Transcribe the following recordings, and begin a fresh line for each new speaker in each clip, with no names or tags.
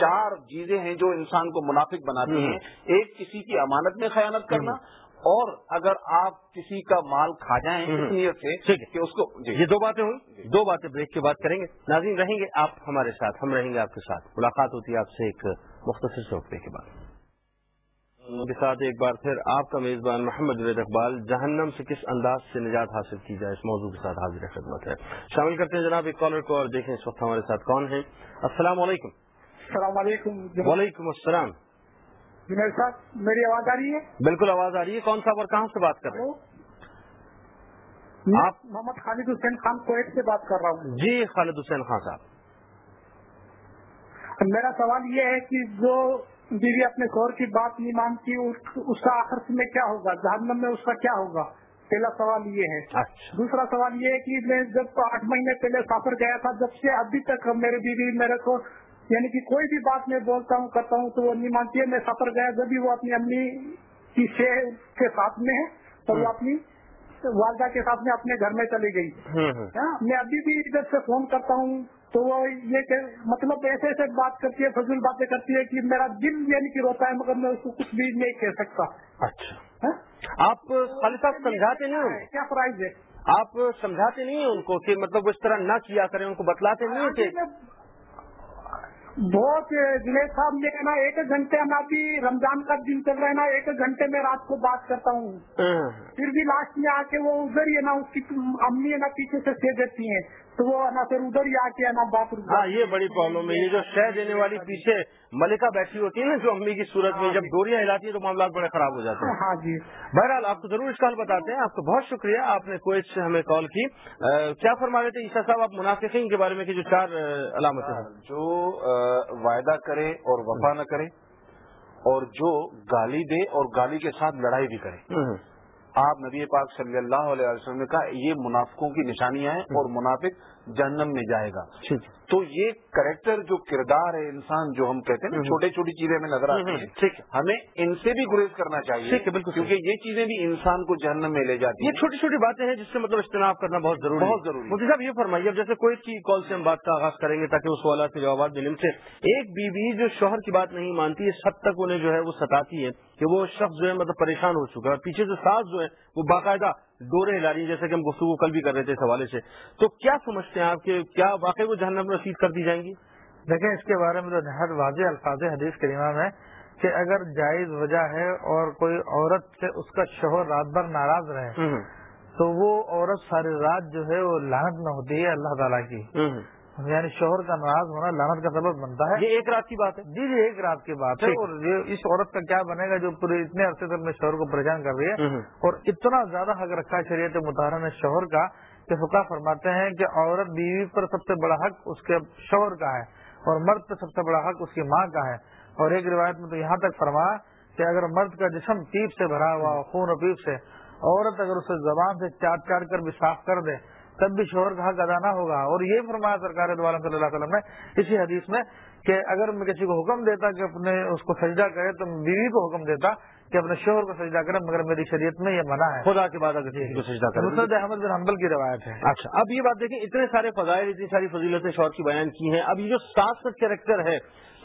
چار چیزیں ہیں جو انسان کو منافق بناتی ہیں۔ ایک کسی کی امانت میں خیانت کرنا اور اگر آپ کسی کا مال کھا جائیں اس نیت سے کہ اس کو
جی۔ یہ دو باتیں ہوئی دو باتیں بریک کے بعد کریں گے۔ ناظرین رہیں گے آپ ہمارے ساتھ ہم رہیں گے آپ کے ساتھ۔ ملاقات ہوتی ہے آپ سے ایک مختصر چوکے کے بعد۔ کے ساتھ ایک بار پھر آپ کا میزبان محمد وید اقبال جہنم سے کس انداز سے نجات حاصل کی جائے اس موضوع کے ساتھ حاضر خدمت ہے۔ شامل کرتے ہیں جناب ایک کالر کو اور دیکھیں اس وقت ہمارے ساتھ کون ہیں۔ السلام علیکم۔
السلام علیکم
وعلیکم السلام۔
صاحب میری آواز آ رہی ہے؟
بالکل آواز آ رہی ہے۔ کون صاحب اور کہاں سے بات کر رہے
ہیں؟ آپ محمد خالد حسین خان کویت سے بات کر رہا ہوں۔
جی خالد حسین خان صاحب۔
میرا سوال یہ ہے کہ جو بیوی اپنے شور کی بات نہیں مانتی اس کا آخر میں کیا ہوگا؟ جہنم میں اس کا کیا ہوگا؟ پہلا سوال یہ ہے۔
اچھا۔
دوسرا سوال یہ ہے کہ میں جب آٹھ مہینے پہلے سافر گیا تھا جب سے ابھی تک میرے بیوی میرے کو یعنی کہ کوئی بھی بات میں بولتا ہوں کرتا ہوں تو وہ نہیں مانتی ہے میں سفر گیا جب بھی وہ اپنی امی کی کے ساتھ میں ہے تو وہ اپنی والدہ کے ساتھ میں اپنے گھر میں چلی گئی۔ ہاں، میں ابھی بھی ادھر سے فون کرتا ہوں تو وہ یہ کہ مطلب ایسے ایسے بات کرتی ہے فضول باتیں کرتی ہے کہ میرا دل یعنی کہ روتا ہے مگر میں اس کو کچھ بھی نہیں کہہ سکتا۔
اچھا۔ ہاں؟ آپ خالی صاحب سمجھاتے نہیں
کیا پرائز ہے؟
آپ سمجھاتے نہیں ہیں ان کو کہ مطلب اس طرح نہ کیا کریں ان کو بتلاتے نہیں کہ
بہت جنید صاحب یہ نا ایک گھنٹے ہم ابھی رمضان کا دن چل رہا ہے نا ایک گھنٹے میں رات کو بات کرتا ہوں
ہاں۔
پھر بھی لاسٹ میں آ کے وہ ادھر ہی ہے نا اس کی امی ہے نا پیچھے سے سہ دیتی ہیں تو وہ نہ پھر ادھر ہی آ کے نا بات
ہاں یہ بڑی پرابلم ہے۔ یہ جو شہ دینے والی پیچھے ملکہ بیٹھی ہوتی ہے نا جو امی کی صورت میں جب ڈوریاں ہلاتی ہیں تو معاملات بڑے خراب ہو جاتے ہیں۔
ہاں جی۔
بہرحال آپ کو ضرور اس کال بتاتے ہیں۔ آپ کو بہت شکریہ۔ آپ نے کوئی سے ہمیں کال کی۔ کیا فرما رہے تھے؟ عیسا صاحب آپ منافقین کے بارے میں جو چار علامتیں ہیں۔
جو وعدہ کرے اور وفا نہ کرے اور جو گالی دے اور گالی کے ساتھ لڑائی بھی کرے آپ نبی پاک صلی اللہ علیہ وسلم نے کہا یہ منافقوں کی نشانیاں ہیں اور منافق جہنم میں جائے گا۔ تو یہ کریکٹر جو کردار ہے انسان جو ہم کہتے ہیں نا چھوٹی چھوٹی چیزیں ہمیں نظر آتی ہیں۔ ہمیں ان سے بھی گریز کرنا چاہیے
بالکل
کیونکہ یہ چیزیں بھی انسان کو جہنم میں لے جاتی
ہیں۔ یہ چھوٹی چھوٹی باتیں ہیں جس سے مطلب اجتناب کرنا بہت ضروری
بہت ضروری۔
مجھے صاحب یہ فرمائیے اب جیسے کوئی چیز کال سے ہم بات کا آغاز کریں گے تاکہ وہ سوالات کے جوابات بھی سے ایک بیوی جو شوہر کی بات نہیں مانتی اس حد تک انہیں جو ہے وہ ستاتی ہے۔ کہ وہ شخص جو ہے مطلب پریشان ہو چکا ہے۔ پیچھے سے ساس جو ہے وہ باقاعدہ ڈورے ہلا رہی ہیں جیسے کہ ہم گفتگو کل بھی کر رہے تھے اس حوالے سے۔ تو کیا سمجھتے ہیں آپ کہ کیا واقعی وہ جہنم رسید کر دی جائیں گی؟
دیکھیں اس کے بارے میں تو نہایت واضح الفاظ حدیث امام ہے کہ اگر جائز وجہ ہے اور کوئی عورت سے اس کا شوہر رات بھر ناراض رہے تو وہ عورت ساری رات جو ہے وہ لانت نہ ہوتی ہے اللہ تعالیٰ کی۔ یعنی شوہر کا ناراض ہونا لانت کا سبب بنتا ہے۔
یہ ایک رات کی بات ہے۔
جی جی ایک رات کی بات ہے۔ اور یہ اس عورت کا کیا بنے گا جو پورے اتنے عرصے تک میں شوہر کو پریشان کر رہی ہے؟ اور اتنا زیادہ حق رکھا شریعت مطالعہ نے شوہر کا کہ فقہ فرماتے ہیں کہ عورت بیوی پر سب سے بڑا حق اس کے شوہر کا ہے اور مرد پر سب سے بڑا حق اس کی ماں کا ہے۔ اور ایک روایت میں تو یہاں تک فرمایا کہ اگر مرد کا جسم پیپ سے بھرا ہوا خون و پیپ سے عورت اگر اسے زبان سے چاٹ چاٹ کر بھی صاف کر دے تب بھی شوہر کا حق ادا نہ ہوگا۔ اور یہ فرمایا سرکار صلی اللہ علیہ وسلم نے اسی حدیث میں کہ اگر میں کسی کو حکم دیتا کہ اپنے اس کو سجدہ کرے تو بیوی کو حکم دیتا کہ اپنے شوہر کو سجدہ کرے مگر میری شریعت میں یہ منع ہے۔
خدا کے بعد اگر کو سجدہ کرے۔
مسرد احمد بن حنبل کی روایت ہے۔
اچھا اب یہ بات دیکھیں اتنے سارے فضائل اتنی ساری فضیلتیں شوہر کی بیان کی ہیں۔ اب یہ جو ساس کا کیریکٹر ہے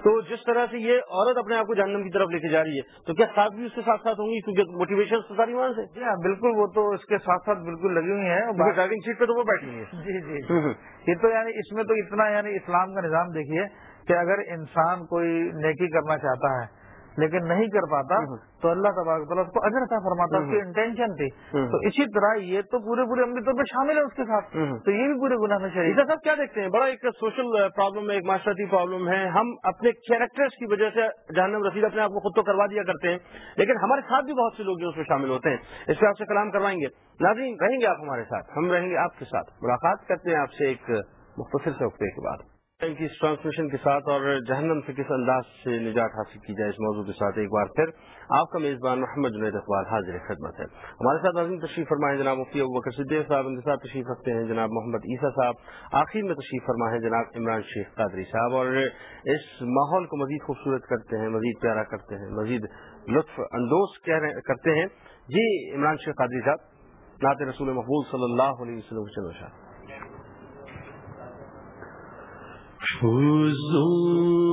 تو جس طرح سے یہ عورت اپنے آپ کو جہنم کی طرف لے کے جا رہی ہے تو کیا ساتھ بھی اس کے ساتھ ساتھ ہوں گی؟ کیونکہ موٹیویشن تو ساری وہاں سے۔
جی ہاں بالکل وہ تو اس کے ساتھ ساتھ بالکل لگی ہوئی ہیں۔
ڈرائیونگ سیٹ پہ تو وہ بیٹھی ہے
جی جی۔ یہ تو یعنی اس میں تو اتنا یعنی اسلام کا نظام دیکھیے کہ اگر انسان کوئی نیکی کرنا چاہتا ہے لیکن نہیں کر پاتا تو اللہ تبارک تعالیٰ اس کو اجر تھا فرماتا اس کی انٹینشن تھی۔ تو اسی طرح یہ تو پورے پورے عملی طور پہ شامل ہے اس کے ساتھ۔ تو یہ بھی پورے گناہ میں شریف
صاحب کیا دیکھتے ہیں؟ بڑا ایک سوشل پرابلم ہے ایک معاشرتی پرابلم ہے۔ ہم اپنے کیریکٹرز کی وجہ سے جہنم رسید اپنے آپ کو خود تو کروا دیا کرتے ہیں لیکن ہمارے ساتھ بھی بہت سے لوگ جو اس میں شامل ہوتے ہیں۔ اس پہ آپ سے کلام کروائیں گے۔ ناظرین رہیں گے آپ ہمارے ساتھ؟ ہم رہیں گے آپ کے ساتھ۔ ملاقات کرتے ہیں آپ سے ایک مختصر سے وقفے کے بعد۔ کی ٹرانسمیشن کے ساتھ اور جہنم سے کس انداز سے نجات حاصل کی جائے اس موضوع کے ساتھ ایک بار پھر آپ کا میزبان محمد جنید اخبار حاضر خدمت ہے۔ ہمارے ساتھ عظیم تشریف فرمائے جناب مفتی ابو بکر صدیق صاحب، ان کے ساتھ تشریف رکھتے ہیں جناب محمد عیسیٰ صاحب۔ آخر میں تشریف فرما ہے جناب عمران شیخ قادری صاحب۔ اور اس ماحول کو مزید خوبصورت کرتے ہیں، مزید پیارا کرتے ہیں، مزید لطف اندوز کرتے ہیں۔ جی عمران شیخ قادری صاحب، نعت رسول محبوب صلی اللہ علیہ وسلم
حضور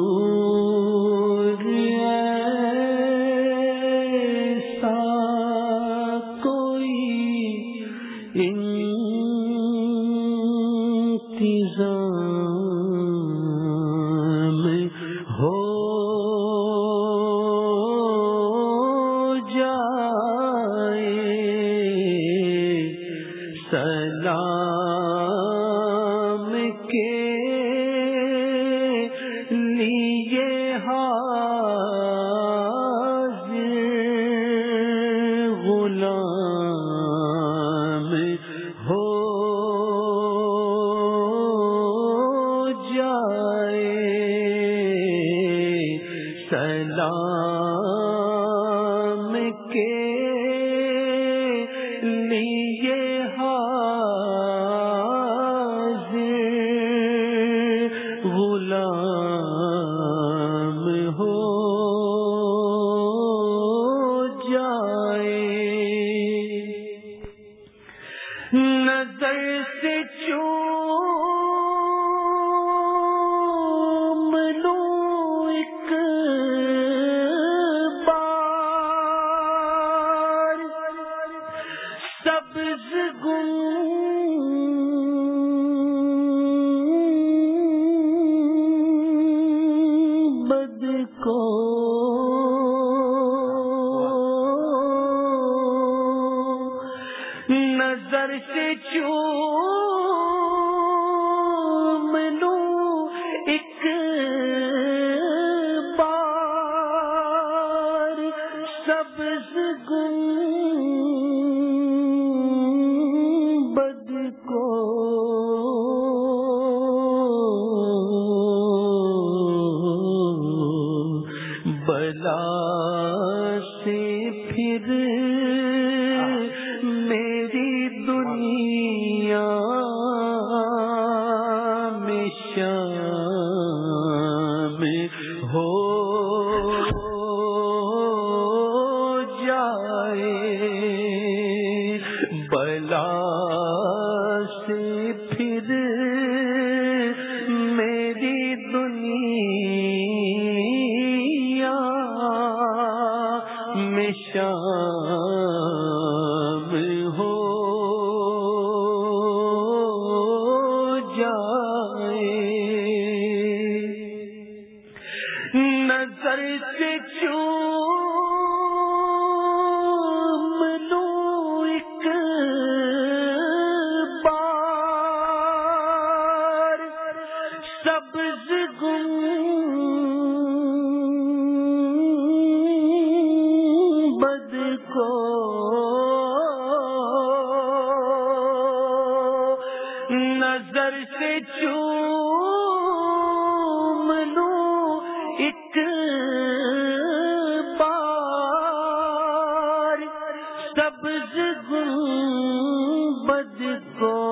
کو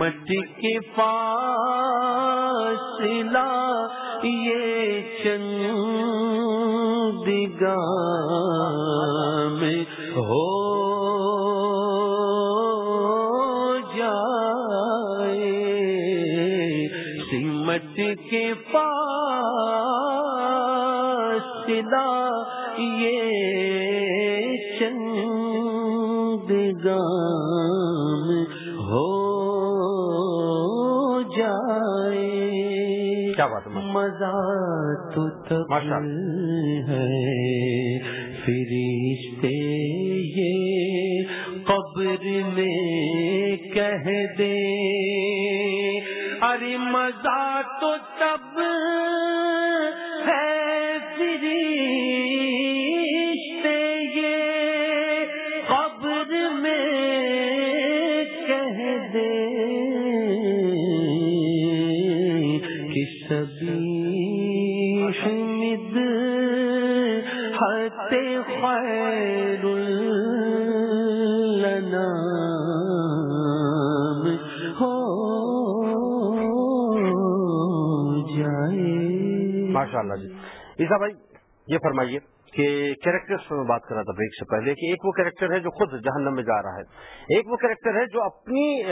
مٹ کے فاصلہ یہ چند میں ہو جائے۔ سمت کے
پاس ہے۔
فرشتے یہ قبر میں کہہ دے۔ ارے مزہ تو تب
ماشاء اللہ جی۔ عیسا بھائی یہ فرمائیے کہ کیریکٹرس میں بات کر رہا تھا بریک سے پہلے کہ ایک وہ کیریکٹر ہے جو خود جہنم میں جا رہا ہے۔ ایک وہ کیریکٹر ہے جو اپنی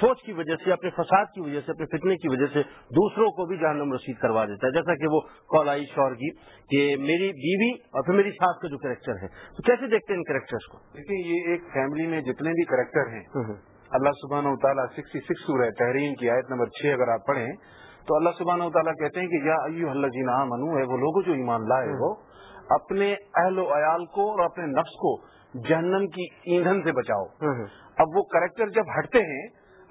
سوچ کی وجہ سے اپنے فساد کی وجہ سے اپنے فتنے کی وجہ سے دوسروں کو بھی جہنم رسید کروا دیتا ہے۔ جیسا کہ وہ کولائی شور کی کہ میری بیوی اور پھر میری ساس کا جو کیریکٹر ہے۔ تو کیسے دیکھتے ہیں ان کیریکٹرس کو؟
دیکھیں یہ ایک فیملی میں جتنے بھی کریکٹر ہیں اللہ سبحانہ و تعالیٰ سکسٹی سکس سورہ تحریم کی آیت نمبر چھ اگر آپ پڑھیں تو اللہ سبحانہ و تعالیٰ کہتے ہیں کہ یا ایو اللہ جینا منو ہے وہ لوگ جو ایمان لائے ہو اپنے اہل و عیال کو اور اپنے نفس کو جہنم کی ایندھن سے بچاؤ۔ اب وہ کریکٹر جب ہٹتے ہیں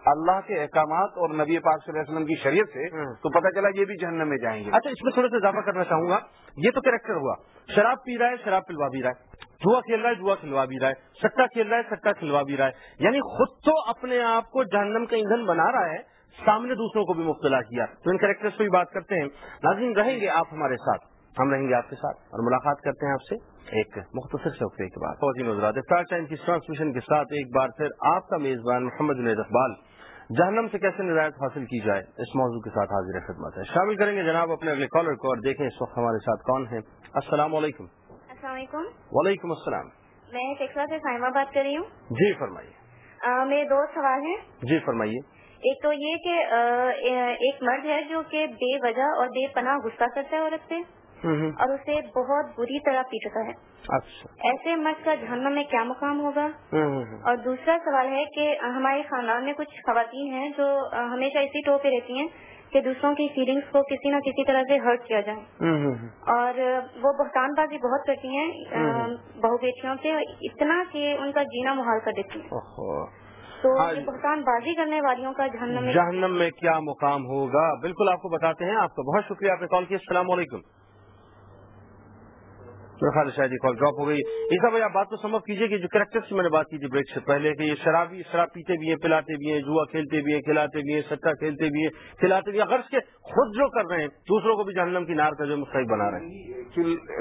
اللہ کے احکامات اور نبی پاک صلی اللہ علیہ وسلم کی شریعت سے تو پتہ چلا یہ بھی جہنم میں جائیں گے۔
اچھا اس میں تھوڑا سا اضافہ کرنا چاہوں گا۔ یہ تو کریکٹر ہوا۔ شراب پی رہا ہے شراب پلوا بھی رہا ہے۔ جوا کھیل رہا ہے جوا کھلوا بھی رہا ہے۔ سٹا کھیل رہا ہے سٹا کھلوا بھی رہا ہے۔ یعنی خود تو اپنے آپ کو جہنم کا ایندھن بنا رہا ہے سامنے دوسروں کو بھی مبتلا کیا۔ تو ان کریکٹرس پہ بھی بات کرتے ہیں۔ ناظرین رہیں گے آپ ہمارے ساتھ؟ ہم رہیں گے آپ کے ساتھ۔ اور ملاقات کرتے ہیں آپ سے ایک مختصر شوقے کے بعد۔ فوجی نظرات اسٹار ٹائم کی ٹرانسمیشن کے ساتھ ایک بار پھر آپ کا میزبان محمد جنید اقبال جہنم سے کیسے نظایت حاصل کی جائے اس موضوع کے ساتھ حاضر خدمت ہے۔ شامل کریں گے جناب اپنے اگلے کالر کو اور دیکھیں اس وقت ہمارے ساتھ کون ہیں۔ السلام علیکم۔
السلام علیکم۔
وعلیکم السلام۔
میں ٹیکسا سے سائمہ بات کر رہی ہوں۔
جی فرمائیے۔
میرے دو سوال ہیں۔
جی فرمائیے۔
ایک تو یہ کہ ایک مرد ہے جو کہ بے وجہ اور بے پناہ غصہ کرتا ہے عورت سے اور اسے بہت بری طرح پیٹتا ہے۔
اچھا۔
ایسے مرد کا جہنم میں کیا مقام ہوگا؟ اور دوسرا سوال ہے کہ ہمارے خاندان میں کچھ خواتین ہیں جو ہمیشہ اسی ٹو پہ رہتی ہیں کہ دوسروں کی فیلنگس کو کسی نہ کسی طرح سے ہرٹ کیا جائے۔ اور وہ بہتان بازی بہت کرتی ہیں بہو بیٹیوں سے اتنا کہ ان کا جینا محال کر دیتی ہیں۔ تو یہ بہتان بازی کرنے والیوں کا جہنم میں
جہنم میں کیا مقام ہوگا؟ بالکل آپ کو بتاتے ہیں آپ کا بہت شکریہ آپ نے کال کیا السلام علیکم۔ میرا خیال شاید یہ کال ڈراپ ہو گئی۔ ایسا بھائی آپ بات تو سمجھ کیجیے کہ جو کریکٹر سے میں نے بات کی تھی بریک سے پہلے کہ یہ شرابی شراب پیتے بھی ہیں پلاتے بھی ہیں جوا کھیلتے بھی ہیں کھلاتے بھی ہیں سٹا کھیلتے بھی ہیں کھلاتے بھی ہیں۔ غرض کے خود جو کر رہے ہیں دوسروں کو بھی جہنم کی نار کا جو مستحق بنا رہے
ہیں۔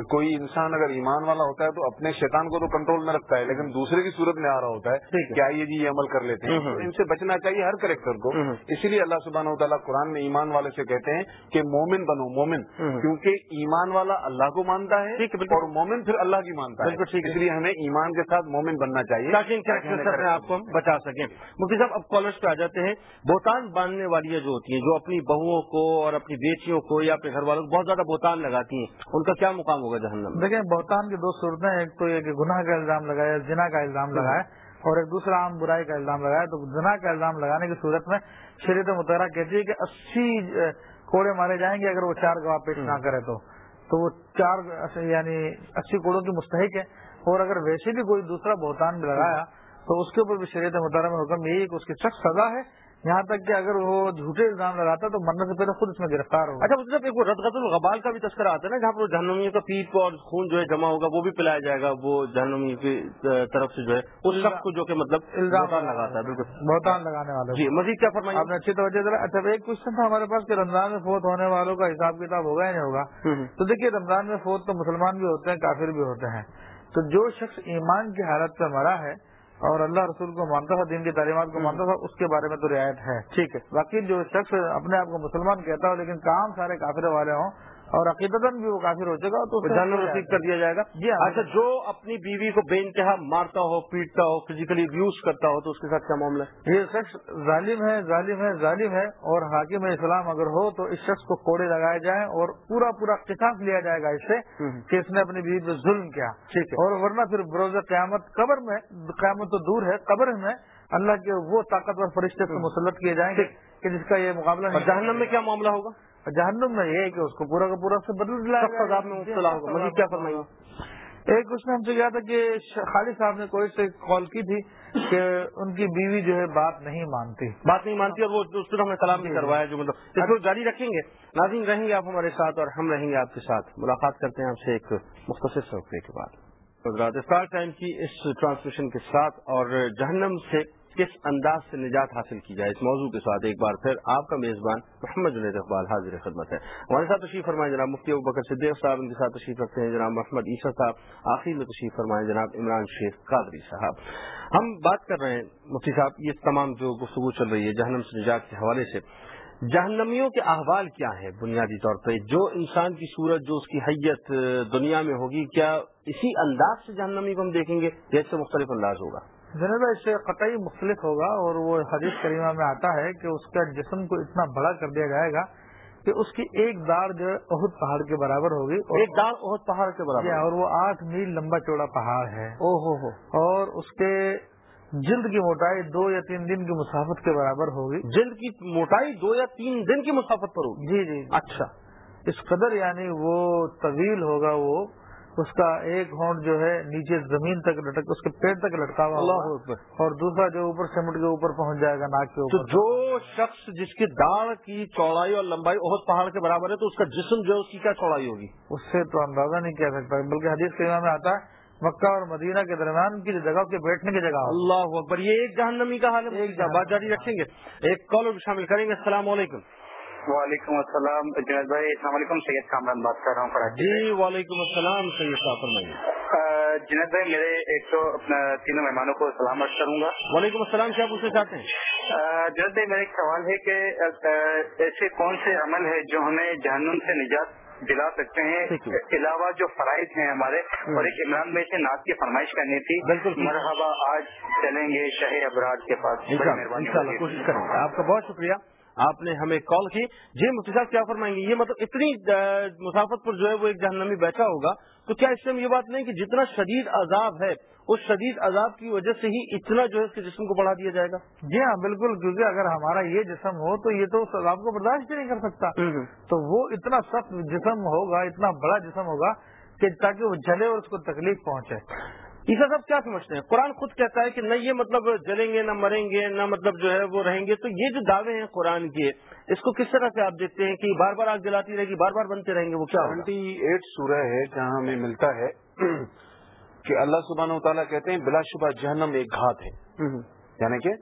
کوئی انسان اگر ایمان والا ہوتا ہے تو اپنے شیطان کو تو کنٹرول میں رکھتا ہے لیکن دوسرے کی صورت میں آ رہا ہوتا ہے کیا یہ جی یہ عمل کر لیتے ہیں۔ ان سے بچنا چاہیے ہر کریکٹر کو۔ اسی لیے اللہ سبحانہ و تعالیٰ قرآن میں ایمان والے سے کہتے ہیں کہ مومن بنو مومن۔ کیونکہ ایمان والا اللہ کو مانتا ہے اور مومن پھر اللہ کی مانتا ہے۔
بالکل ٹھیک
اس لیے ہمیں ایمان کے ساتھ مومن بننا چاہیے۔
تاکہ ان سے آپ کو ہم بچا سکیں۔ مفتی صاحب اب کالرس پہ آ جاتے ہیں۔ بہتان باندھنے والی جو ہوتی ہیں جو اپنی بہوؤں کو اور اپنی بیٹیوں کو یا اپنے گھر والوں کو بہت زیادہ بہتان لگاتی ہیں ان کا کیا مقام ہوگا جہنم
دیکھیں بہتان کی دو صورتیں ایک تو یہ کہ گناہ کا الزام لگایا جنا کا الزام لگایا اور ایک دوسرا عام برائی کا الزام لگایا۔ تو جنا کا الزام لگانے کی صورت میں شریعت مطالعہ کہتی ہے کہ اسی کوڑے مارے جائیں گے اگر وہ چار گواہ پیش نہ کرے تو۔ تو وہ چار یعنی اسی کروڑوں کی مستحق ہے اور اگر ویسے بھی کوئی دوسرا بہتان لگایا، تو اس کے اوپر بھی شریعت مطالعہ میں حکم یہی کہ اس کی سخت سزا ہے۔ یہاں تک کہ اگر وہ جھوٹے الزام لگاتا تو مرنے سے پہلے خود اس میں گرفتار ہوگا۔
اچھا مطلب ایک رد الغبال کا بھی تذکرہ آتا ہے نا جہاں پر جہنمیوں کا پیپ اور خون جو ہے جمع ہوگا وہ بھی پلایا جائے گا وہ جہنمی کی طرف سے جو ہے اس شخص کو جو کہ مطلب
الزام
لگاتا ہے بالکل۔
بہتان لگانے والے۔
جی مزید کیا فرمائیں
آپ نے اچھی توجہ دلا۔ اچھا ایک کوشچن تھا ہمارے پاس کہ رمضان میں فوت ہونے والوں کا حساب کتاب ہوگا یا نہیں ہوگا؟ تو دیکھیے رمضان میں فوت تو مسلمان بھی ہوتے ہیں کافر بھی ہوتے ہیں۔ تو جو شخص ایمان کی حالت پہ مرا ہے اور اللہ رسول کو مانتا تھا دین کی تعلیمات کو مانتا تھا اس کے بارے میں تو رعایت ہے۔
ٹھیک ہے۔
باقی جو شخص اپنے آپ کو مسلمان کہتا ہو لیکن کام سارے کافر والے ہوں اور عقیدت بھی وہ کافر ہو چکا گا تو
جانور رسید کر دیا جائے گا۔
جی
اچھا جو اپنی بیوی کو بے انتہا مارتا ہو پیٹتا ہو فزیکلی ابیوز کرتا ہو تو اس کے ساتھ کیا معاملہ
ہے؟ یہ شخص ظالم ہے ظالم ہے ظالم ہے اور حاکم اسلام اگر ہو تو اس شخص کو کوڑے لگائے جائیں اور پورا پورا قصاص لیا جائے گا اس سے کہ اس نے اپنی بیوی پہ ظلم کیا۔
ٹھیک ہے۔
اور ورنہ پھر بروز قیامت قبر میں قیامت تو دور ہے قبر میں اللہ کے وہ طاقتور فرشتے سے مسلط کیے جائیں گے کہ جس کا یہ مقابلہ
جہنم میں کیا معاملہ ہوگا؟
جہنم میں یہ ہے کہ اس کو پورا کا پورا سے بدل دلایا
میں مزید کیا فرمائیے؟
ایک اس نے ہم سے کیا تھا کہ خالد صاحب نے کوئی سے کال کی تھی کہ ان کی بیوی جو ہے بات نہیں مانتی۔
بات نہیں مانتی اور وہ اس ہمیں سلام نہیں کروایا جو مطلب اس کو جاری رکھیں گے۔ ناظرین رہیں گے آپ ہمارے ساتھ اور ہم رہیں گے آپ کے ساتھ۔ ملاقات کرتے ہیں آپ سے ایک مختصر سوقے کے بعد۔ اسٹار ٹائم کی اس ٹرانسمیشن کے ساتھ اور جہنم سے کس انداز سے نجات حاصل کی جائے اس موضوع کے ساتھ ایک بار پھر آپ کا میزبان محمد جنید اقبال حاضر خدمت ہے۔ ہمارے ساتھ تشریف فرمائے جناب مفتی ابو بکر صدیق صاحب، ان کے ساتھ تشریف رکھتے ہیں جناب محمد عیسیٰ صاحب۔ آخر میں تشریف فرمائے جناب عمران شیخ قادری صاحب۔ ہم بات کر رہے ہیں مفتی صاحب، یہ تمام جو گفتگو چل رہی ہے جہنم سے نجات کے حوالے سے، جہنمیوں کے احوال کیا ہیں بنیادی طور پہ؟ جو انسان کی صورت، جو اس کی حیت دنیا میں ہوگی، کیا اسی انداز سے جہنمی کو ہم دیکھیں گے یا اس سے مختلف انداز ہوگا؟
جناب اس سے قطعی مختلف ہوگا اور وہ حدیث کریمہ میں آتا ہے کہ اس کا جسم کو اتنا بڑا کر دیا جائے گا کہ اس کی ایک دار جو ہے اہد پہاڑ کے برابر ہوگی اور
ایک دار بہت پہاڑ کے
جی،
برابر
اور وہ آٹھ میل لمبا چوڑا پہاڑ ہے۔
او ہو۔ ہو
اور اس کے جلد کی موٹائی دو یا تین دن کی مسافت کے برابر ہوگی۔
جلد کی موٹائی دو یا تین دن کی مسافت پر ہوگی؟
جی جی۔
اچھا۔
اس قدر یعنی وہ طویل ہوگا وہ اس کا ایک ہونٹ جو ہے نیچے زمین تک لٹک اس کے پیڑ تک لٹکا ہوا
اللہ
اور دوسرا جو اوپر سمٹ کے اوپر پہنچ جائے گا ناک کے
تو
اوپر۔
جو شخص جس کی داڑھ کی چوڑائی اور لمبائی بہت پہاڑ کے برابر ہے تو اس کا جسم جو ہے اس کی کیا چوڑائی ہوگی؟
اس سے تو اندازہ نہیں کہہ سکتا بلکہ حدیث کے میں آتا ہے مکہ اور مدینہ کے درمیان کی جگہ کے بیٹھنے کی جگہ
اللہ اکبر یہ ایک جہنمی کا حال ہے بات جاری رکھیں گے۔ ایک کال بھی شامل کریں گے۔ السلام علیکم۔
وعلیکم السلام جنید بھائی السلام علیکم سید کامران بات کر رہا ہوں کراچی
جی وعلیکم السلام سید صاحب فرمائیے۔
جنید بھائی میرے ایک تو اپنا تینوں مہمانوں کو سلام عرض کروں گا۔
وعلیکم السلام کیا پوچھنا چاہتے ہیں؟
جنید بھائی میرا ایک سوال ہے کہ ایسے کون سے عمل ہے جو ہمیں جہنم سے نجات دلا سکتے ہیں۔ علاوہ جو فرائض ہیں ہمارے اور ایک عمران بھائی سے نعت کی فرمائش کرنی تھی۔
بالکل۔
مرحبا آج چلیں گے شہ ابراج کے پاس۔ مہربانی
انشاءاللہ
ہوگی۔
کوشش کریں گے۔ آپ کا بہت شکریہ۔ آپ نے ہمیں کال کی۔ جی مفتی صاحب کیا فرمائیں گے؟ یہ مطلب اتنی مسافت پر جو ہے وہ ایک جہنمی بیٹھا ہوگا۔ تو کیا اس سے ہم یہ بات نہیں کہ جتنا شدید عذاب ہے اس شدید عذاب کی وجہ سے ہی اتنا جو ہے اس کے جسم کو بڑھا دیا جائے گا؟
جی ہاں بالکل۔ کیونکہ اگر ہمارا یہ جسم ہو تو یہ تو اس عذاب کو برداشت ہی نہیں کر سکتا۔ تو وہ اتنا سخت جسم ہوگا اتنا بڑا جسم ہوگا کہ تاکہ وہ جلے اور اس کو تکلیف پہنچے۔
عیسا صاحب کیا سمجھتے ہیں؟ قرآن خود کہتا ہے کہ نہ یہ مطلب جلیں گے نہ مریں گے نہ مطلب جو ہے وہ رہیں گے۔ تو یہ جو دعوے ہیں قرآن کے اس کو کس طرح سے آپ دیکھتے ہیں کہ بار بار آگ جلاتی رہے گی بار بار بنتے رہیں گے؟ وہ کیا ہوگا؟
سیونٹی ایٹ سورہ ہے جہاں ہمیں ملتا ہے کہ اللہ سبحانہ و تعالیٰ کہتے ہیں بلا شبہ جہنم ایک گھات ہے۔ یعنی کہ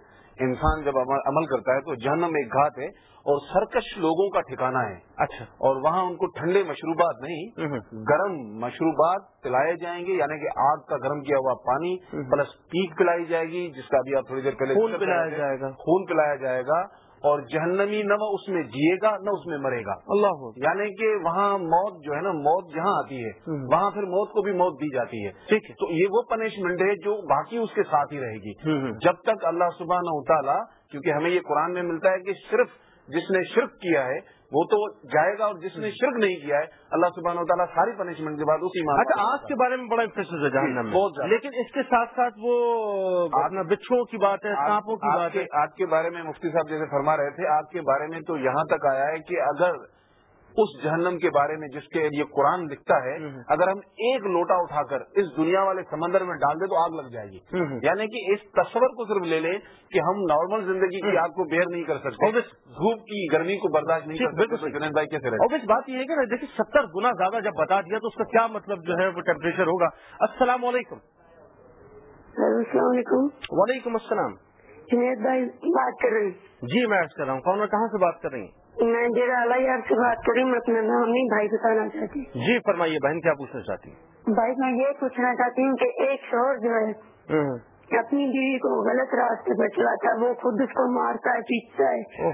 انسان جب عمل کرتا ہے تو جہنم ایک گھات ہے۔ اور سرکش لوگوں کا ٹھکانہ ہے۔
اچھا۔
اور وہاں ان کو ٹھنڈے مشروبات نہیں گرم مشروبات پلائے جائیں گے یعنی کہ آگ کا گرم کیا ہوا پانی پلس پیک پلائی جائے گی جس کا بھی آپ تھوڑی دیر پہلے
خون پلایا۔ جائے گا۔
خون پلایا جائے گا اور جہنمی نہ وہ اس میں جیے گا نہ اس میں مرے گا۔
اللہ
یعنی کہ وہاں موت جو ہے نا موت جہاں آتی ہے وہاں پھر موت کو بھی موت دی جاتی ہے۔
ٹھیک ہے۔
تو یہ وہ پنشمنٹ ہے جو باقی اس کے ساتھ ہی رہے گی۔ جب تک اللہ سبحانہ و تعالیٰ کیونکہ ہمیں یہ قرآن میں ملتا ہے کہ صرف جس نے شرک کیا ہے وہ تو جائے گا اور جس نے شرک نہیں کیا ہے اللہ سبحانہ و تعالیٰ ساری پنشمنٹ کے بعد اسی
اچھا آج کے بارے میں بڑا امپریس ہے جہنم
بہت زیادہ۔
لیکن اس کے ساتھ ساتھ وہ اپنا بچھوؤں کی بات ہے سانپوں کی بات ہے۔
آج کے بارے میں مفتی صاحب جیسے فرما رہے تھے آج کے بارے میں تو یہاں تک آیا ہے کہ اگر اس جہنم کے بارے میں جس کے لیے قرآن لکھتا ہے اگر ہم ایک لوٹا اٹھا کر اس دنیا والے سمندر میں ڈال دیں تو آگ لگ جائے گی۔ یعنی کہ اس تصور کو صرف لے لیں کہ ہم نارمل زندگی کی آگ کو بیئر نہیں کر سکتے۔ دھوپ کی گرمی کو برداشت نہیں کر
بالکل۔
سکتے جنید بھائی کیسے رہتے
اور بس بات یہ ہے کہ دیکھیے ستر گنا زیادہ جب بتا دیا تو اس کا کیا مطلب جو ہے وہ ٹیمپریچر ہوگا۔ السلام علیکم۔
السلام۔ علیکم
وعلیکم السلام۔
جنید بھائی بات کر رہی۔ ہوں
جی میں عرض کر رہا ہوں کون کہاں سے بات کر رہی ہیں؟
میں جیرا علیہ آپ سے بات کر رہی ہوں میں اپنا نام نہیں بھائی بتانا چاہتی۔
جی فرمائیے بہن کیا پوچھنا چاہتی ہیں؟
بھائی میں یہ پوچھنا چاہتی ہوں کہ ایک شوہر جو ہے اپنی بیوی کو غلط راستے پر چلاتا ہے وہ خود اس کو مارتا ہے پیٹتا ہے۔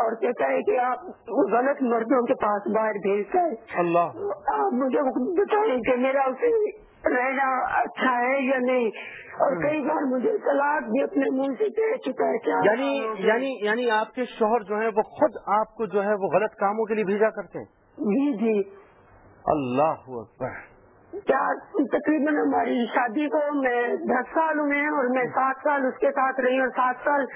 اور کہتا ہے کہ آپ غلط مردوں کے پاس باہر بھیجتا ہے
اللہ۔
آپ مجھے بتائیں کہ میرا اسے رہنا اچھا ہے یا نہیں؟ اور کئی بار مجھے طلاق بھی اپنے منہ سے کہہ چکا ہے کیا
یعنی یعنی یعنی آپ کے شوہر جو ہیں وہ خود آپ کو جو ہے وہ غلط کاموں کے لیے بھیجا کرتے ہیں؟
جی جی۔
اللہ اکبر۔
تقریباً ہماری شادی کو میں دس سال ہوئے ہیں اور میں سات سال اس کے ساتھ رہی اور سات سال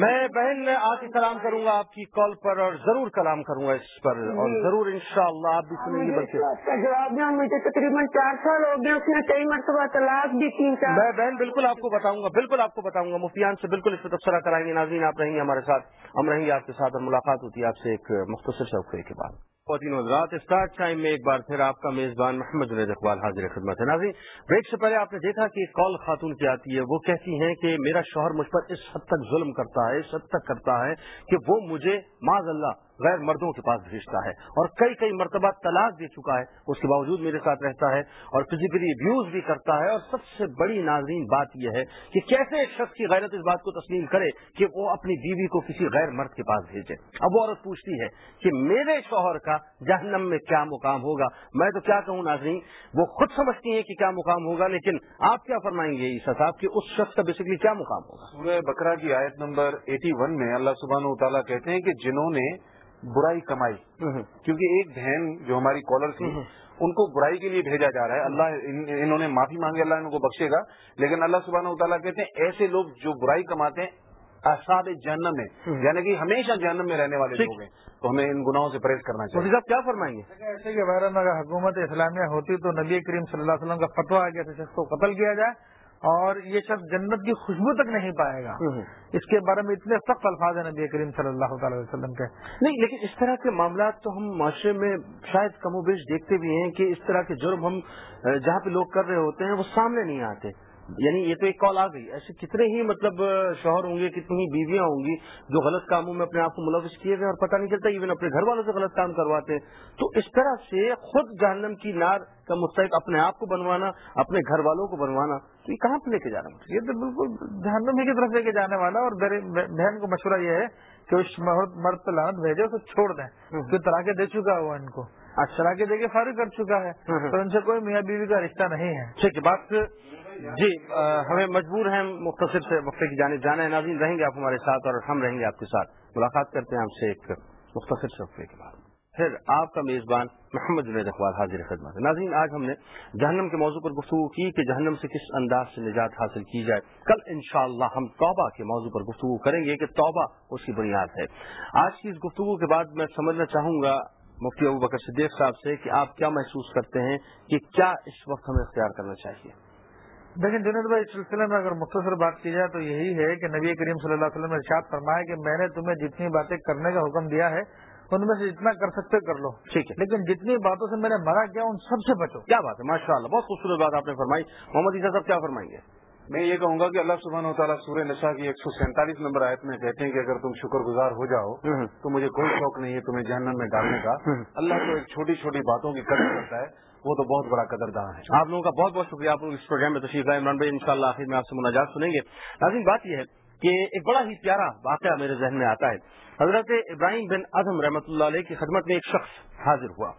میں بہن میں آ کے کلام کروں گا آپ کی کال پر اور ضرور کلام کروں گا اس پر اور ضرور انشاءاللہ آپ بھی سنیں گے بلکہ۔
جواب دیا مجھے تقریباً چار سال ہو گئے اس نے کئی مرتبہ طلاق بھی چار۔
میں بہن بالکل آپ کو بتاؤں گا بالکل آپ کو بتاؤں گا مفتیان سے بالکل اس پہ تبصرہ کرائیں گے ناظرین آپ رہیں گے ہمارے ساتھ ہم رہیں گے آپ کے ساتھ اور ملاقات ہوتی ہے آپ سے ایک مختصر شوقے کے بعد۔ خواتین حضرات اسٹارٹ ٹائم میں ایک بار پھر آپ کا میزبان محمد جنید اقبال حاضر خدمت ہے۔ ناظرین بریک سے پہلے آپ نے دیکھا کہ کال خاتون کی آتی ہے، وہ کہتی ہیں کہ میرا شوہر مجھ پر اس حد تک ظلم کرتا ہے، اس حد تک کرتا ہے کہ وہ مجھے معذ اللہ غیر مردوں کے پاس بھیجتا ہے اور کئی کئی مرتبہ طلاق دے چکا ہے، اس کے باوجود میرے ساتھ رہتا ہے اور فزیکلی ابیوز بھی کرتا ہے اور سب سے بڑی ناظرین بات یہ ہے کہ کیسے ایک شخص کی غیرت اس بات کو تسلیم کرے کہ وہ اپنی بیوی کو کسی غیر مرد کے پاس بھیجے۔ اب وہ عورت پوچھتی ہے کہ میرے شوہر کا جہنم میں کیا مقام ہوگا؟ میں تو کیا کہوں ناظرین؟ وہ خود سمجھتی ہیں کہ کیا مقام ہوگا، لیکن آپ کیا فرمائیں گے عیسا صاحب کہ اس شخص کا بیسکلی کیا مقام ہوگا؟
سورہ بکرا کی آیت نمبر ایٹی ون میں اللہ سبحانہ و تعالیٰ کہتے ہیں کہ جنہوں نے برائی کمائی۔ کیونکہ ایک بہن جو ہماری کالر تھی ان کو برائی کے لیے بھیجا جا رہا ہے۔ اللہ انہوں نے معافی مانگی اللہ ان کو بخشے گا۔ لیکن اللہ سبحانہ و تعالیٰ کہتے ہیں ایسے لوگ جو برائی کماتے ہیں اصاب جہنم میں یعنی کہ ہمیشہ جہنم میں رہنے والے لوگ ہیں۔ تو ہمیں ان گناہوں سے پرہیز کرنا چاہیے۔
صاحب کیا فرمائیں گے؟
ایسے کے بارے میں اگر حکومت اسلامیہ ہوتی تو نبی کریم صلی اللہ علیہ وسلم کا فتویٰ آ گیا شخص کو قتل کیا جائے اور یہ شخص جنت کی خوشبو تک نہیں پائے گا۔ اس کے بارے میں اتنے سخت الفاظ ہیں نبی کریم صلی اللہ تعالی وسلم کے۔
نہیں لیکن اس طرح کے معاملات تو ہم معاشرے میں شاید کم و بیش دیکھتے بھی ہیں کہ اس طرح کے جرم ہم جہاں پہ لوگ کر رہے ہوتے ہیں وہ سامنے نہیں آتے۔ یعنی یہ تو ایک کال آ گئی۔ ایسے کتنے ہی مطلب شوہر ہوں گے کتنی ہی بیویاں ہوں گی جو غلط کاموں میں اپنے آپ کو ملوث کیے گئے اور پتہ نہیں چلتا ایون اپنے گھر والوں سے غلط کام کرواتے ہیں۔ تو اس طرح سے خود جہنم کی نار کا مستحق اپنے آپ کو بنوانا اپنے گھر والوں کو بنوانا تو یہ کہاں پہ لے کے جانا
یہ تو بالکل جہنم ہی کی طرف لے کے جانے والا اور بہن کو مشورہ یہ ہے کہ اس مرد پہ لانت بھیجے اسے چھوڑ دیں۔ پھر طرح کے دے چکا ہوا ان کو۔ اچھا کے دے کے فارغ کر چکا ہے تو ان سے کوئی میاں بیوی کا رشتہ نہیں ہے۔
ٹھیک بات جی ہمیں مجبور ہیں مختصر سے وقفے کی جانب جانا ہے۔ ناظرین رہیں گے آپ ہمارے ساتھ اور ہم رہیں گے آپ کے ساتھ۔ ملاقات کرتے ہیں آپ سے ایک مختصر سے وقفے کے بعد۔ پھر آپ کا میزبان محمد جنید اقبال حاضر خدمت ناظرین آج ہم نے جہنم کے موضوع پر گفتگو کی کہ جہنم سے کس انداز سے نجات حاصل کی جائے۔ کل انشاءاللہ ہم توبہ کے موضوع پر گفتگو کریں گے کہ توبہ اس کی بنیاد ہے۔ آج کی اس گفتگو کے بعد میں سمجھنا چاہوں گا مفتی ابو بکر صدیق صاحب سے کہ آپ کیا محسوس کرتے ہیں کہ کیا اس وقت ہمیں اختیار کرنا چاہیے؟
لیکن جنید بھائی اس سلسلے میں اگر مختصر بات کی جائے تو یہی ہے کہ نبی کریم صلی اللہ علیہ وسلم نے ارشاد فرمایا کہ میں نے تمہیں جتنی باتیں کرنے کا حکم دیا ہے ان میں سے جتنا کر سکتے کر لو۔
ٹھیک ہے۔
لیکن جتنی باتوں سے میں نے مرا کیا ان سب سے بچو۔
کیا بات ہے؟ ماشاء اللہ بہت خوبصورت بات آپ نے فرمائی۔ محمد عیسیٰ صاحب کیا فرمائیں گے؟
میں یہ کہوں گا کہ اللہ سبحانہ و تعالیٰ سورہ نشا کی ایک سو سینتالیس نمبر آیت میں کہتے ہیں کہ اگر تم شکر گزار ہو جاؤ تو مجھے کوئی شوق نہیں ہے تمہیں جہنم میں ڈالنے کا۔ اللہ تو ایک چھوٹی چھوٹی باتوں کی قدر کرتا ہے وہ تو بہت بڑا قدردان ہے۔
آپ لوگوں کا بہت بہت شکریہ آپ لوگ اس پروگرام میں تشریف ہے عمران بھائی ان شاء اللہ آخر میں آپ سے مناجات سنیں گے۔ ناظرین بات یہ ہے کہ ایک بڑا ہی پیارا واقعہ میرے ذہن میں آتا ہے۔ حضرت ابراہیم بن اعظم رحمۃ اللہ علیہ کی خدمت میں ایک شخص حاضر ہوا۔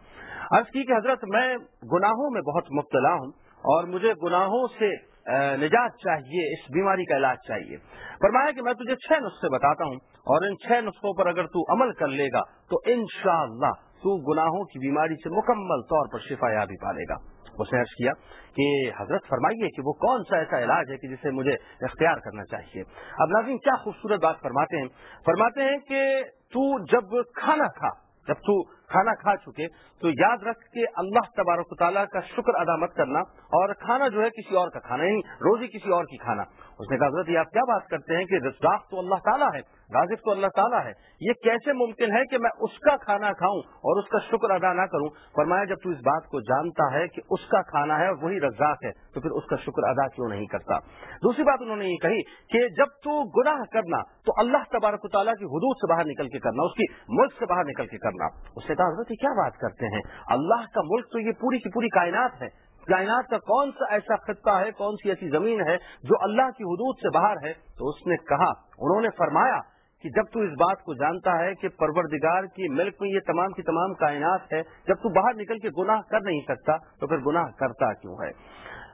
عرض کی کہ حضرت میں گناہوں میں بہت مبتلا ہوں اور مجھے گناہوں سے نجات چاہیے، اس بیماری کا علاج چاہیے۔ فرمایا کہ میں تجھے چھ نسخے بتاتا ہوں، اور ان چھ نسخوں پر اگر تو عمل کر لے گا، تو انشاءاللہ تو گناہوں کی بیماری سے مکمل طور پر شفا یابی پالے گا۔ اس نے عرض کیا کہ حضرت فرمائیے کہ وہ کون سا ایسا علاج ہے کہ جسے مجھے اختیار کرنا چاہیے۔ اب ناظرین، کیا خوبصورت بات فرماتے ہیں۔ فرماتے ہیں کہ تو جب کھانا کھا جب تو کھانا کھا چکے، تو یاد رکھ کے اللہ تبارک تعالیٰ کا شکر ادا مت کرنا اور کھانا جو ہے کسی اور کا کھانا نہیں روزی کسی اور کی کھانا۔ اس نے کہا، حضرت، یہ آپ کیا بات کرتے ہیں کہ رزاق تو اللہ تعالیٰ ہے۔ رازق تو اللہ تعالیٰ ہے۔ یہ کیسے ممکن ہے کہ میں اس کا کھانا کھاؤں اور اس کا شکر ادا نہ کروں؟ فرمایا، جب تو اس بات کو جانتا ہے کہ اس کا کھانا ہے اور وہی رزاق ہے، تو پھر اس کا شکر ادا کیوں نہیں کرتا؟ دوسری بات انہوں نے یہ کہی کہ جب تو گناہ کرنا، تو اللہ تبارک تعالیٰ کی حدود سے باہر نکل کے کرنا، اس کی ملک سے باہر نکل کے کرنا۔ اس نے کہا، حضرت یہ کیا بات کرتے ہیں؟ اللہ کا ملک تو یہ پوری کی پوری کائنات ہے۔ کائنات کا کون سا ایسا خطہ ہے، کون سی ایسی زمین ہے جو اللہ کی حدود سے باہر ہے؟ تو اس نے کہا، انہوں نے فرمایا کہ جب تو اس بات کو جانتا ہے کہ پروردگار کی ملک میں یہ تمام کی تمام کائنات ہے، جب تو باہر نکل کے گناہ کر نہیں سکتا، تو پھر گناہ کرتا کیوں ہے؟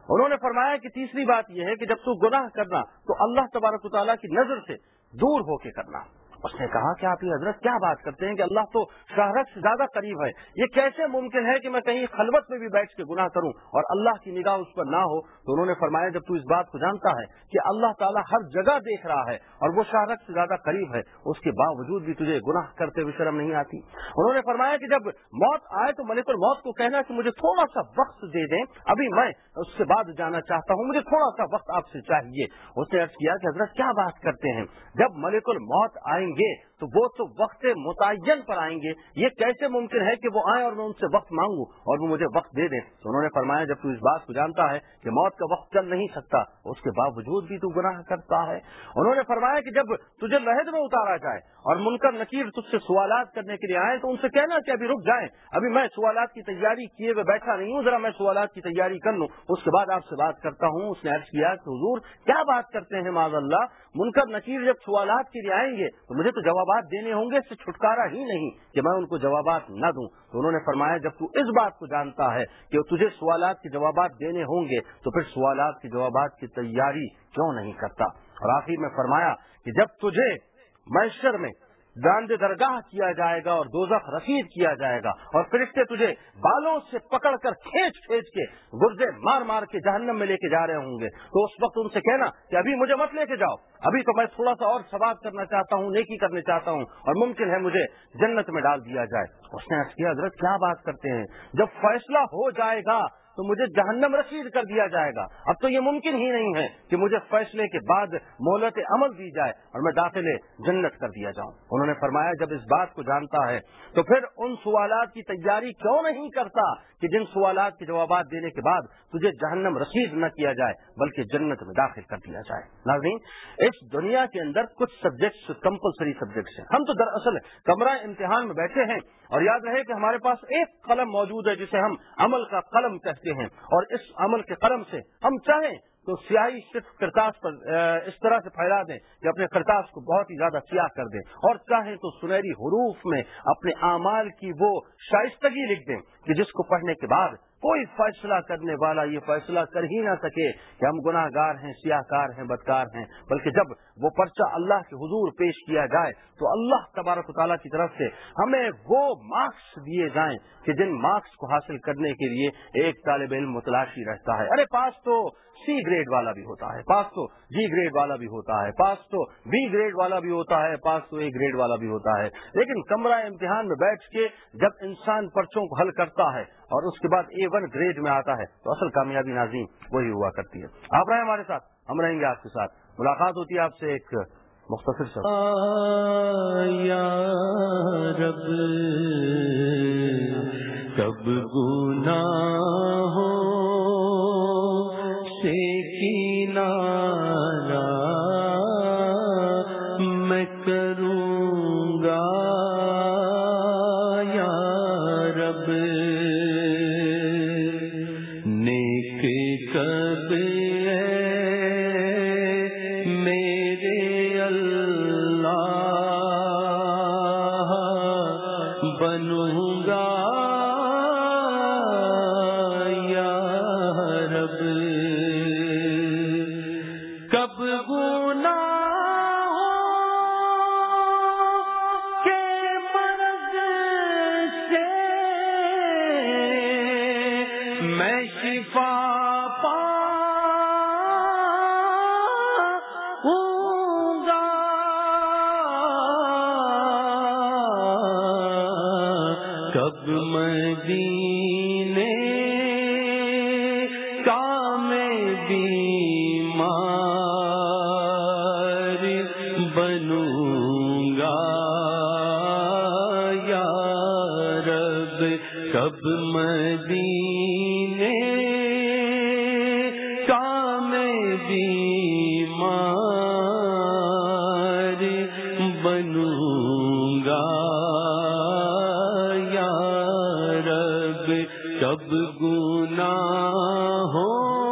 انہوں نے فرمایا کہ تیسری بات یہ ہے کہ جب تو گناہ کرنا، تو اللہ تبارک تعالیٰ کی نظر سے دور ہو کے کرنا۔ اس نے کہا کہ آپ یہ حضرت کیا بات کرتے ہیں کہ اللہ تو شہرت سے زیادہ قریب ہے؟ یہ کیسے ممکن ہے کہ میں کہیں خلوت میں بھی بیٹھ کے گناہ کروں اور اللہ کی نگاہ اس پر نہ ہو؟ تو انہوں نے فرمایا، جب تو اس بات کو جانتا ہے کہ اللہ تعالیٰ ہر جگہ دیکھ رہا ہے اور وہ شہرت سے زیادہ قریب ہے، اس کے باوجود بھی تجھے گناہ کرتے ہوئے شرم نہیں آتی؟ انہوں نے فرمایا کہ جب موت آئے تو ملک الموت کو کہنا کہ مجھے تھوڑا سا وقت دے دیں، ابھی میں اس کے بعد جانا چاہتا ہوں، مجھے تھوڑا سا وقت آپ سے چاہیے۔ اس نے ارض کیا کہ حضرت کیا بات کرتے ہیں؟ جب ملک الموت آئیں گے تو وہ تو وقت متعین پر آئیں گے۔ یہ کیسے ممکن ہے کہ وہ آئیں اور میں ان سے وقت مانگوں اور وہ مجھے وقت دے دیں؟ تو انہوں نے فرمایا، جب تو اس بات کو جانتا ہے کہ موت کا وقت چل نہیں سکتا، اس کے باوجود بھی تو گناہ کرتا ہے۔ انہوں نے فرمایا کہ جب تجھے لہد میں اتارا جائے اور منکر نکیر تجھ سے سوالات کرنے کے لیے آئے، تو ان سے کہنا کہ ابھی رک جائیں۔ ابھی میں سوالات کی تیاری کیے ہوئے بیٹھا نہیں ہوں، ذرا میں سوالات کی تیاری کر لوں۔ اس کے بعد آپ سے بات کرتا ہوں۔ اس نے عرض کیا کہ حضور، کیا بات کرتے ہیں؟ معذ اللہ، منکر نکیر جب سوالات کے لیے آئیں گے، تو مجھے تو جوابات دینے ہوں گے اس سے چھٹکارا ہی نہیں کہ میں ان کو جوابات نہ دوں۔ تو انہوں نے فرمایا، جب تو اس بات کو جانتا ہے کہ تجھے سوالات کے جوابات دینے ہوں گے، تو پھر سوالات کے جوابات کی تیاری کیوں نہیں کرتا؟ اور آخر میں فرمایا کہ جب تجھے معشر میں داند درگاہ کیا جائے گا اور دوزخ رسید کیا جائے گا اور فرشتے تجھے بالوں سے پکڑ کر کھینچ کھینچ کے گردے مار مار کے جہنم میں لے کے جا رہے ہوں گے۔ تو اس وقت ان سے کہنا کہ ابھی مجھے مت لے کے جاؤ۔ ابھی تو میں تھوڑا سا اور ثواب کرنا چاہتا ہوں، نیکی کرنے چاہتا ہوں اور ممکن ہے مجھے جنت میں ڈال دیا جائے۔ اس نے کیا، حضرت کیا بات کرتے ہیں؟ جب فیصلہ ہو جائے گا تو مجھے جہنم رسید کر دیا جائے گا۔ اب تو یہ ممکن ہی نہیں ہے کہ مجھے فیصلے کے بعد مہلت عمل دی جائے اور میں داخلے جنت کر دیا جاؤں۔ انہوں نے فرمایا، جب اس بات کو جانتا ہے تو پھر ان سوالات کی تیاری کیوں نہیں کرتا کہ جن سوالات کے جوابات دینے کے بعد تجھے جہنم رسید نہ کیا جائے، بلکہ جنت میں داخل کر دیا جائے۔ ناظرین، اس دنیا کے اندر کچھ سبجیکٹس کمپلسری سبجیکٹس ہیں۔ ہم تو دراصل کمرہ امتحان میں بیٹھے ہیں اور یاد رہے کہ ہمارے پاس ایک قلم موجود ہے جسے ہم عمل کا قلم کہتے ہیں۔ اور اس عمل کے قلم سے ہم چاہیں تو سیاہی صرف کرتاس پر اس طرح سے پھیلا دیں کہ اپنے کرتاس کو بہت ہی زیادہ سیاہ کر دیں۔ اور چاہیں تو سنہری حروف میں اپنے اعمال کی وہ شائستگی لکھ دیں کہ جس کو پڑھنے کے بعد کوئی فیصلہ کرنے والا یہ فیصلہ کر ہی نہ سکے کہ ہم گناہ گار ہیں سیاہ کار ہیں، بدکار ہیں، بلکہ جب وہ پرچہ اللہ کے حضور پیش کیا جائے تو اللہ تبارک و تعالیٰ کی طرف سے ہمیں وہ مارکس دیے جائیں کہ جن مارکس کو حاصل کرنے کے لیے ایک طالب علم متلاشی رہتا ہے۔ ارے پاس تو سی گریڈ والا بھی ہوتا ہے، پاس تو جی گریڈ والا بھی ہوتا ہے، پاس تو بی گریڈ والا بھی ہوتا ہے، پاس تو اے گریڈ والا بھی ہوتا ہے۔ لیکن کمرہ امتحان میں بیٹھ کے جب انسان پرچوں کو حل کرتا ہے اور اس کے بعد اے ون گریڈ میں آتا ہے تو اصل کامیابی ناظرین وہی ہوا کرتی ہے۔ آپ رہے ہمارے ساتھ، ہم رہیں گے آپ کے ساتھ۔ ملاقات ہوتی ہے آپ سے ایک مختصر سب
یا رب، کب گنا ہو سے کنارا بنوں گا رب کب گنا ہو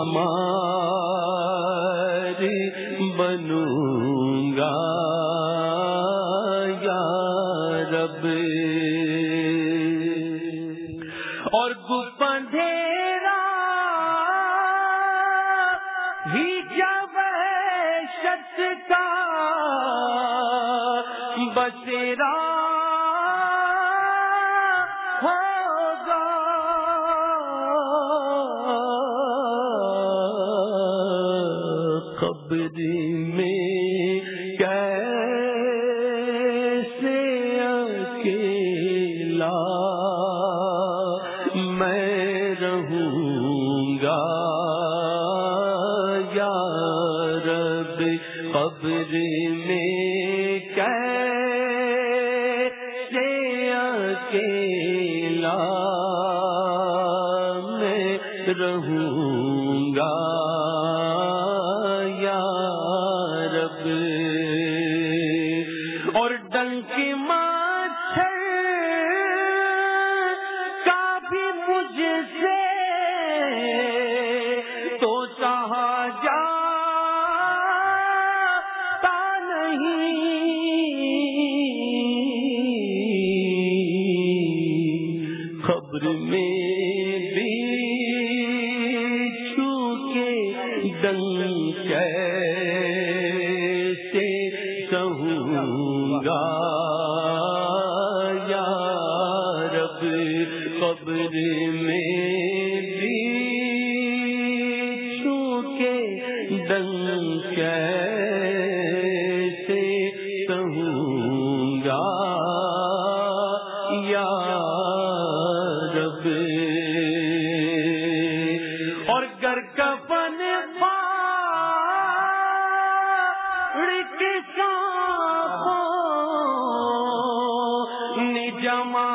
ممار بنوں گا۔ جمع